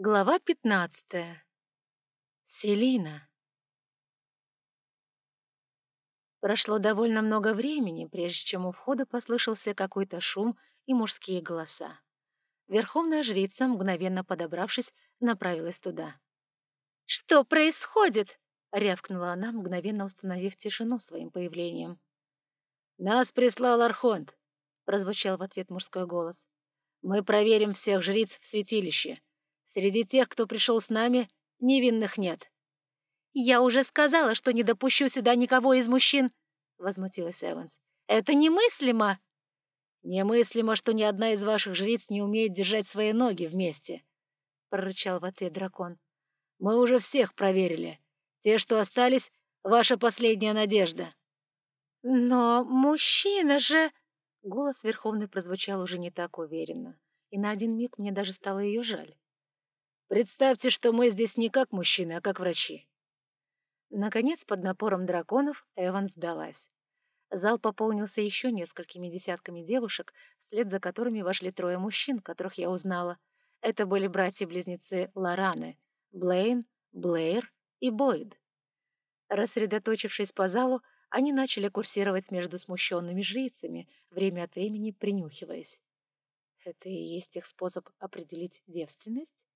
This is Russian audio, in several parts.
Глава пятнадцатая. Селина. Прошло довольно много времени, прежде чем у входа послышался какой-то шум и мужские голоса. Верховная жрица, мгновенно подобравшись, направилась туда. «Что происходит?» — рявкнула она, мгновенно установив тишину своим появлением. «Нас прислал Архонт», — прозвучал в ответ мужской голос. «Мы проверим всех жриц в святилище». Среди тех, кто пришел с нами, невинных нет». «Я уже сказала, что не допущу сюда никого из мужчин», — возмутилась Эванс. «Это немыслимо!» «Немыслимо, что ни одна из ваших жриц не умеет держать свои ноги вместе», — прорычал в ответ дракон. «Мы уже всех проверили. Те, что остались, — ваша последняя надежда». «Но мужчина же...» Голос Верховный прозвучал уже не так уверенно, и на один миг мне даже стало ее жаль. Представьте, что мы здесь не как мужчины, а как врачи». Наконец, под напором драконов Эван сдалась. Зал пополнился еще несколькими десятками девушек, вслед за которыми вошли трое мужчин, которых я узнала. Это были братья-близнецы Лораны, Блейн, Блэйр и Бойд. Рассредоточившись по залу, они начали курсировать между смущенными жрицами, время от времени принюхиваясь. Это и есть их способ определить девственность?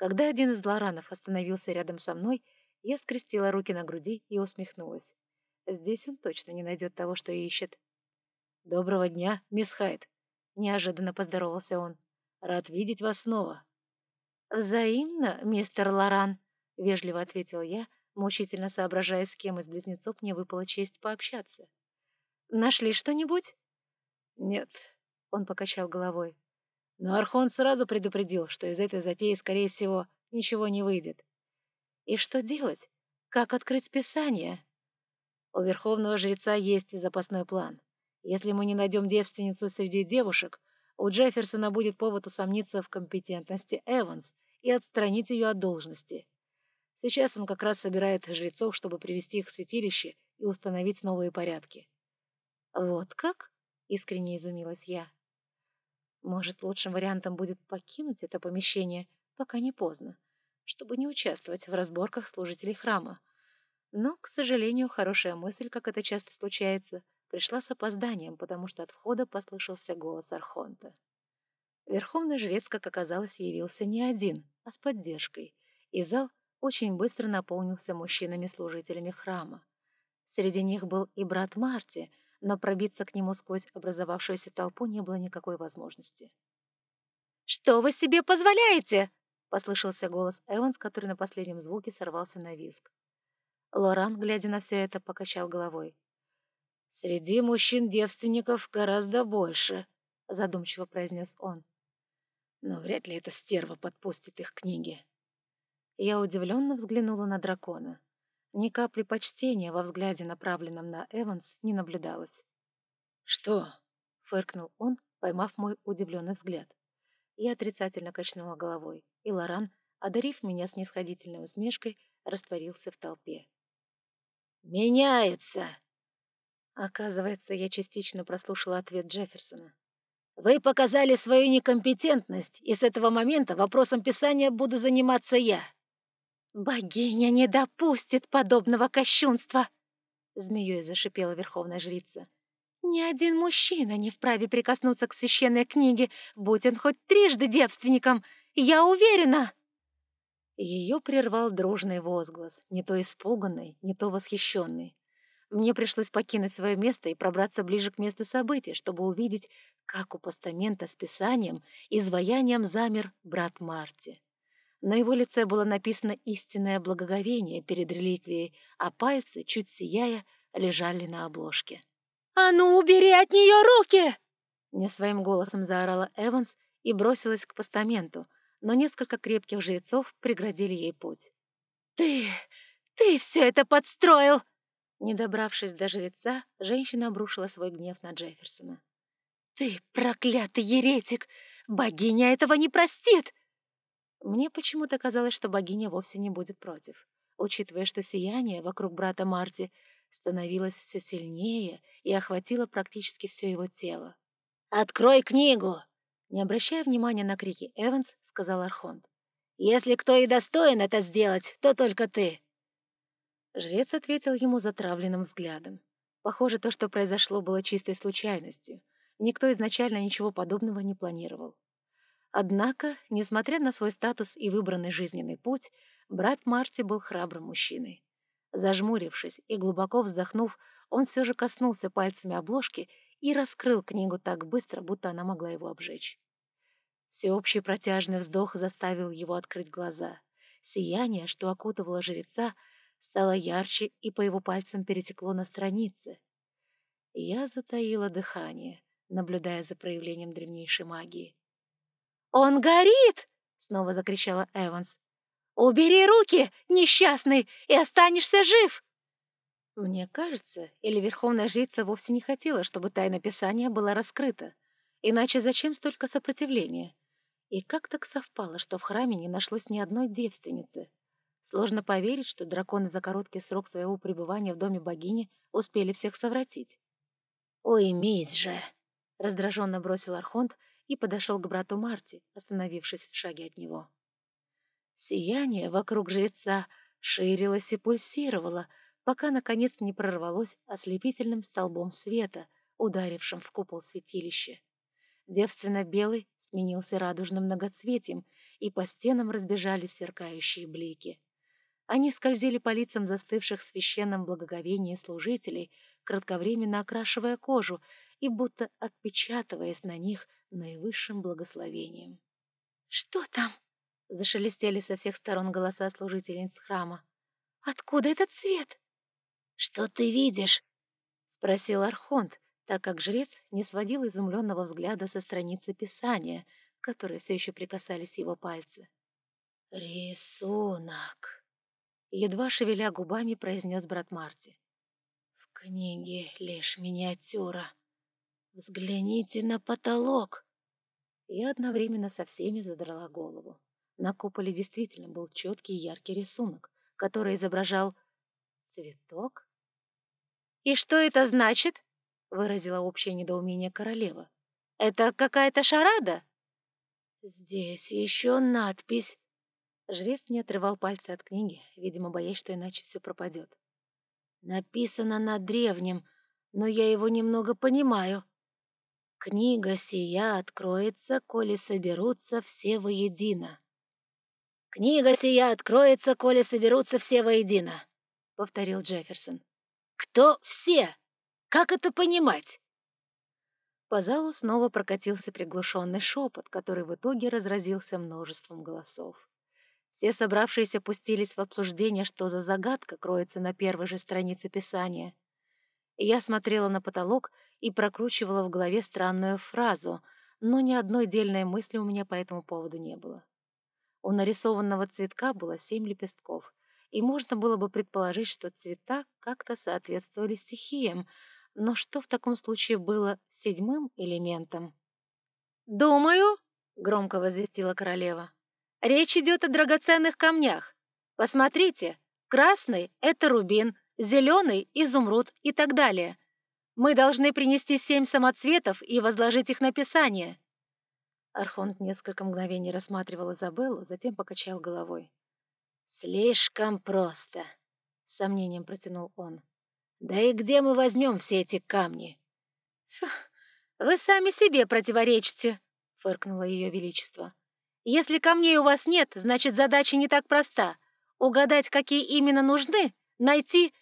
Когда один из лоранов остановился рядом со мной, я скрестила руки на груди и усмехнулась. Здесь он точно не найдет того, что ищет. «Доброго дня, мисс Хайт!» — неожиданно поздоровался он. «Рад видеть вас снова». «Взаимно, мистер Лоран», — вежливо ответил я, мучительно соображая, с кем из близнецов мне выпала честь пообщаться. «Нашли что-нибудь?» «Нет», — он покачал головой. Но Архон сразу предупредил, что из этой затеи, скорее всего, ничего не выйдет. И что делать? Как открыть Писание? У Верховного Жреца есть запасной план. Если мы не найдем девственницу среди девушек, у Джефферсона будет повод усомниться в компетентности Эванс и отстранить ее от должности. Сейчас он как раз собирает жрецов, чтобы привести их в святилище и установить новые порядки. «Вот как?» — искренне изумилась я. Может, лучшим вариантом будет покинуть это помещение, пока не поздно, чтобы не участвовать в разборках служителей храма. Но, к сожалению, хорошая мысль, как это часто случается, пришла с опозданием, потому что от входа послышался голос Архонта. Верховный жрец, как оказалось, явился не один, а с поддержкой, и зал очень быстро наполнился мужчинами-служителями храма. Среди них был и брат Марти — но пробиться к нему сквозь образовавшуюся толпу не было никакой возможности. «Что вы себе позволяете?» — послышался голос Эванс, который на последнем звуке сорвался на визг. Лоран, глядя на все это, покачал головой. «Среди мужчин-девственников гораздо больше», — задумчиво произнес он. «Но вряд ли эта стерва подпустит их книги». Я удивленно взглянула на дракона. Ни капли почтения во взгляде, направленном на Эванс, не наблюдалось. «Что?» — фыркнул он, поймав мой удивленный взгляд. Я отрицательно качнула головой, и Лоран, одарив меня снисходительной усмешкой, растворился в толпе. «Меняются!» Оказывается, я частично прослушала ответ Джефферсона. «Вы показали свою некомпетентность, и с этого момента вопросом писания буду заниматься я». «Богиня не допустит подобного кощунства!» — змеей зашипела верховная жрица. «Ни один мужчина не вправе прикоснуться к священной книге, будь он хоть трижды девственником, я уверена!» Ее прервал дружный возглас, не то испуганный, не то восхищенный. Мне пришлось покинуть свое место и пробраться ближе к месту событий, чтобы увидеть, как у постамента с писанием и изваянием замер брат Марти. На его лице было написано истинное благоговение перед реликвией, а пальцы, чуть сияя, лежали на обложке. «А ну, убери от нее руки!» Не своим голосом заорала Эванс и бросилась к постаменту, но несколько крепких жрецов преградили ей путь. «Ты... ты все это подстроил!» Не добравшись до жреца, женщина обрушила свой гнев на Джефферсона. «Ты проклятый еретик! Богиня этого не простит!» Мне почему-то казалось, что богиня вовсе не будет против, учитывая, что сияние вокруг брата Марти становилось все сильнее и охватило практически все его тело. «Открой книгу!» Не обращая внимания на крики Эванс, сказал Архонт. Если кто и достоин это сделать, то только ты». Жрец ответил ему затравленным взглядом. Похоже, то, что произошло, было чистой случайностью. Никто изначально ничего подобного не планировал. Однако, несмотря на свой статус и выбранный жизненный путь, брат Марти был храбрым мужчиной. Зажмурившись и глубоко вздохнув, он все же коснулся пальцами обложки и раскрыл книгу так быстро, будто она могла его обжечь. Всеобщий протяжный вздох заставил его открыть глаза. Сияние, что окутывало жреца, стало ярче и по его пальцам перетекло на страницы. Я затаила дыхание, наблюдая за проявлением древнейшей магии. «Он горит!» — снова закричала Эванс. «Убери руки, несчастный, и останешься жив!» Мне кажется, или Верховная Жрица вовсе не хотела, чтобы тайна Писания была раскрыта. Иначе зачем столько сопротивления? И как так совпало, что в храме не нашлось ни одной девственницы? Сложно поверить, что драконы за короткий срок своего пребывания в доме богини успели всех совратить. «Ой, мись же!» — раздраженно бросил Архонт и подошел к брату Марти, остановившись в шаге от него. Сияние вокруг жреца ширилось и пульсировало, пока, наконец, не прорвалось ослепительным столбом света, ударившим в купол святилища. Девственно-белый сменился радужным многоцветием, и по стенам разбежались сверкающие блики. Они скользили по лицам застывших в священном благоговении служителей, кратковременно окрашивая кожу и будто отпечатываясь на них наивысшим благословением. «Что там?» — зашелестели со всех сторон голоса служительниц храма. «Откуда этот цвет?» «Что ты видишь?» — спросил Архонт, так как жрец не сводил изумленного взгляда со страницы Писания, к которой все еще прикасались его пальцы. «Рисунок!» — едва шевеля губами произнес брат Марти. «В книге лишь миниатюра. Взгляните на потолок!» Я одновременно со всеми задрала голову. На куполе действительно был четкий яркий рисунок, который изображал цветок. «И что это значит?» — выразила общее недоумение королева. «Это какая-то шарада?» «Здесь еще надпись». Жрец не отрывал пальцы от книги, видимо, боясь, что иначе все пропадет. «Написано на древнем, но я его немного понимаю. Книга сия откроется, коли соберутся все воедино». «Книга сия откроется, коли соберутся все воедино», — повторил Джефферсон. «Кто все?» Как это понимать?» По залу снова прокатился приглушенный шепот, который в итоге разразился множеством голосов. Все собравшиеся пустились в обсуждение, что за загадка кроется на первой же странице Писания. Я смотрела на потолок и прокручивала в голове странную фразу, но ни одной дельной мысли у меня по этому поводу не было. У нарисованного цветка было семь лепестков, и можно было бы предположить, что цвета как-то соответствовали стихиям, но что в таком случае было седьмым элементом? «Думаю», — громко возвестила королева, — «речь идет о драгоценных камнях. Посмотрите, красный — это рубин, зеленый — изумруд и так далее. Мы должны принести семь самоцветов и возложить их на писание». Архонт несколько мгновений рассматривал Изабеллу, затем покачал головой. «Слишком просто», — сомнением протянул он. Да и где мы возьмем все эти камни? Вы сами себе противоречите, фыркнуло ее величество. Если камней у вас нет, значит, задача не так проста. Угадать, какие именно нужны, найти...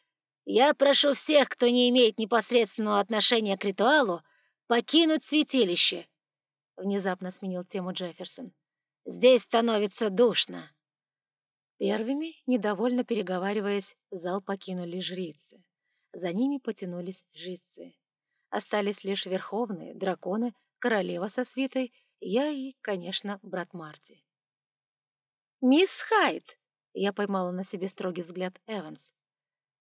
Я прошу всех, кто не имеет непосредственного отношения к ритуалу, покинуть святилище. Внезапно сменил тему Джефферсон. Здесь становится душно. Первыми, недовольно переговариваясь, зал покинули жрицы. За ними потянулись жицы. Остались лишь верховные, драконы, королева со свитой, я и, конечно, брат Марти. «Мисс Хайт!» — я поймала на себе строгий взгляд Эванс.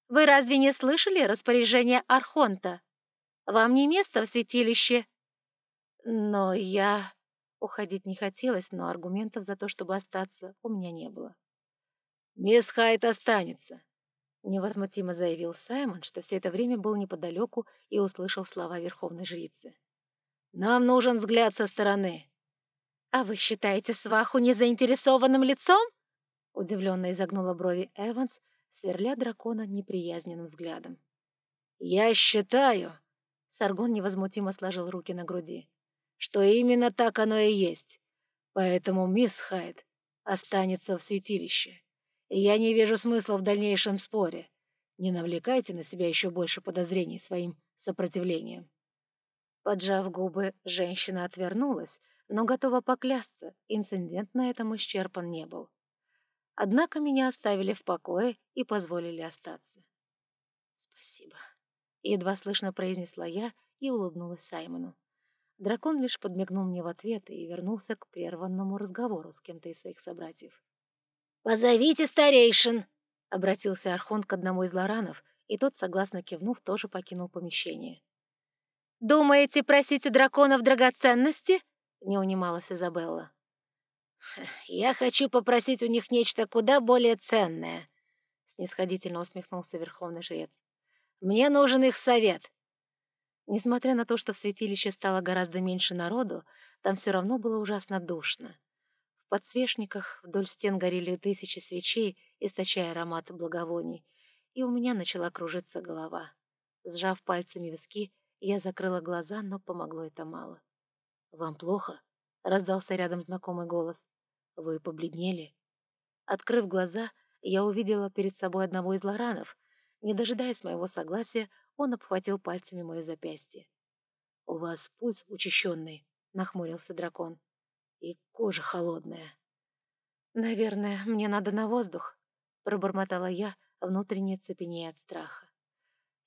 «Вы разве не слышали распоряжение Архонта? Вам не место в святилище?» Но я... Уходить не хотелось, но аргументов за то, чтобы остаться, у меня не было. «Мисс Хайт останется», Невозмутимо заявил Саймон, что все это время был неподалеку и услышал слова Верховной Жрицы. «Нам нужен взгляд со стороны». «А вы считаете сваху незаинтересованным лицом?» Удивленно изогнула брови Эванс, сверля дракона неприязненным взглядом. «Я считаю...» — Саргон невозмутимо сложил руки на груди. «Что именно так оно и есть. Поэтому мисс Хайд останется в святилище. Я не вижу смысла в дальнейшем споре. Не навлекайте на себя еще больше подозрений своим сопротивлением». Поджав губы, женщина отвернулась, но готова поклясться, инцидент на этом исчерпан не был. Однако меня оставили в покое и позволили остаться. «Спасибо», — едва слышно произнесла я и улыбнулась Саймону. Дракон лишь подмигнул мне в ответ и вернулся к прерванному разговору с кем-то из своих собратьев. «Позовите старейшин!» — обратился Архон к одному из лоранов, и тот, согласно кивнув, тоже покинул помещение. «Думаете просить у драконов драгоценности?» — не унималась Изабелла. «Я хочу попросить у них нечто куда более ценное», — снисходительно усмехнулся верховный жрец. «Мне нужен их совет». Несмотря на то, что в святилище стало гораздо меньше народу, там все равно было ужасно душно. В подсвечниках вдоль стен горели тысячи свечей, источая аромат благовоний, и у меня начала кружиться голова. Сжав пальцами виски, я закрыла глаза, но помогло это мало. «Вам плохо?» — раздался рядом знакомый голос. «Вы побледнели?» Открыв глаза, я увидела перед собой одного из лоранов. Не дожидаясь моего согласия, он обхватил пальцами мое запястье. «У вас пульс учащенный», — нахмурился дракон. «И кожа холодная». «Наверное, мне надо на воздух», — пробормотала я, внутренне цепенея от страха.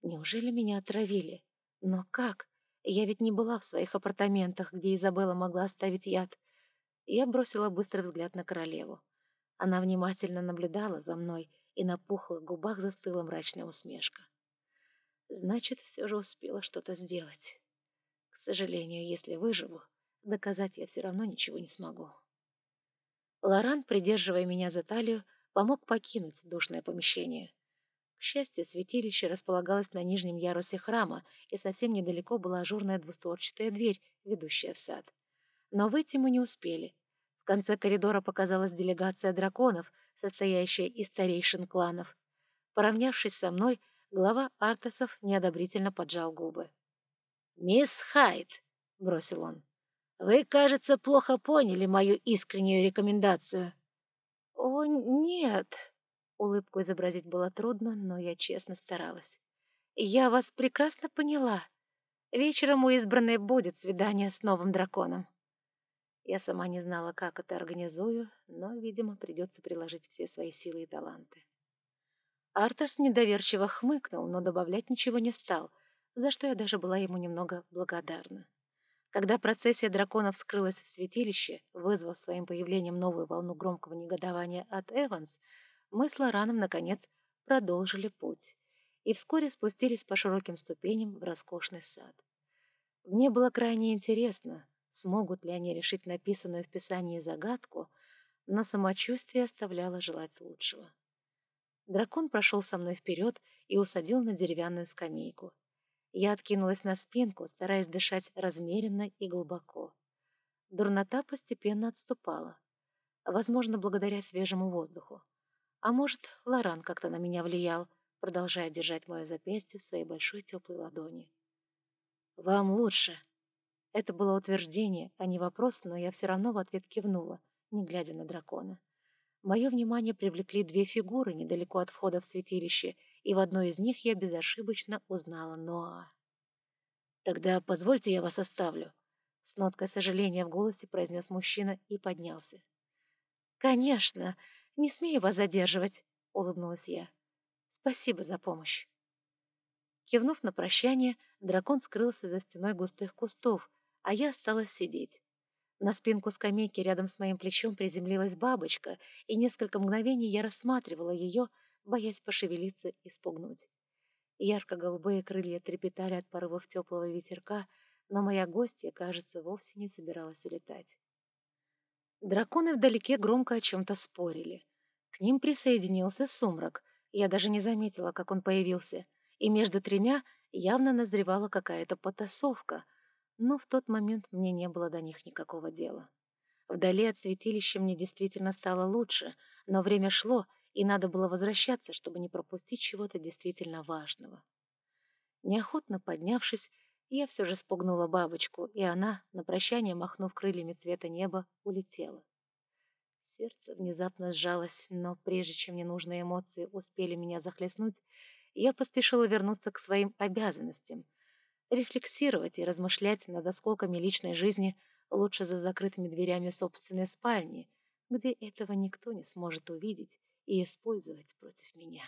«Неужели меня отравили?» Но как? Я ведь не была в своих апартаментах, где Изабелла могла оставить яд. Я бросила быстрый взгляд на королеву. Она внимательно наблюдала за мной, и на пухлых губах застыла мрачная усмешка. Значит, все же успела что-то сделать. К сожалению, если выживу, доказать я все равно ничего не смогу. Лоран, придерживая меня за талию, помог покинуть душное помещение. К счастью, святилище располагалось на нижнем ярусе храма, и совсем недалеко была ажурная двустворчатая дверь, ведущая в сад. Но выйти мы не успели. В конце коридора показалась делегация драконов, состоящая из старейшин кланов. Поравнявшись со мной, глава Артасов неодобрительно поджал губы. «Мисс Хайт», — бросил он, — «вы, кажется, плохо поняли мою искреннюю рекомендацию». «О, нет», Улыбку изобразить было трудно, но я честно старалась. «Я вас прекрасно поняла. Вечером у избранной будет свидание с новым драконом». Я сама не знала, как это организую, но, видимо, придется приложить все свои силы и таланты. Артас недоверчиво хмыкнул, но добавлять ничего не стал, за что я даже была ему немного благодарна. Когда процессия драконов скрылась в святилище, вызвав своим появлением новую волну громкого негодования от Эванс, мы с Лораном, наконец, продолжили путь и вскоре спустились по широким ступеням в роскошный сад. Мне было крайне интересно, смогут ли они решить написанную в Писании загадку, но самочувствие оставляло желать лучшего. Дракон прошел со мной вперед и усадил на деревянную скамейку. Я откинулась на спинку, стараясь дышать размеренно и глубоко. Дурнота постепенно отступала, возможно, благодаря свежему воздуху. А может, Лоран как-то на меня влиял, продолжая держать мое запястье в своей большой теплой ладони. «Вам лучше». Это было утверждение, а не вопрос, но я все равно в ответ кивнула, не глядя на дракона. Мое внимание привлекли две фигуры недалеко от входа в святилище, и в одной из них я безошибочно узнала Ноа. «Тогда позвольте я вас оставлю», — с ноткой сожаления в голосе произнес мужчина и поднялся. «Конечно!» «Не смею вас задерживать», — улыбнулась я. «Спасибо за помощь». Кивнув на прощание, дракон скрылся за стеной густых кустов, а я осталась сидеть. На спинку скамейки рядом с моим плечом приземлилась бабочка, и несколько мгновений я рассматривала ее, боясь пошевелиться и спугнуть. Ярко-голубые крылья трепетали от порывов теплого ветерка, но моя гостья, кажется, вовсе не собиралась улетать. Драконы вдалеке громко о чем-то спорили. К ним присоединился сумрак. Я даже не заметила, как он появился. И между тремя явно назревала какая-то потасовка. Но в тот момент мне не было до них никакого дела. Вдали от святилища мне действительно стало лучше, но время шло, и надо было возвращаться, чтобы не пропустить чего-то действительно важного. Неохотно поднявшись, я все же спугнула бабочку, и она, на прощание махнув крыльями цвета неба, улетела. Сердце внезапно сжалось, но прежде чем ненужные эмоции успели меня захлестнуть, я поспешила вернуться к своим обязанностям. Рефлексировать и размышлять над осколками личной жизни лучше за закрытыми дверями собственной спальни, где этого никто не сможет увидеть и использовать против меня.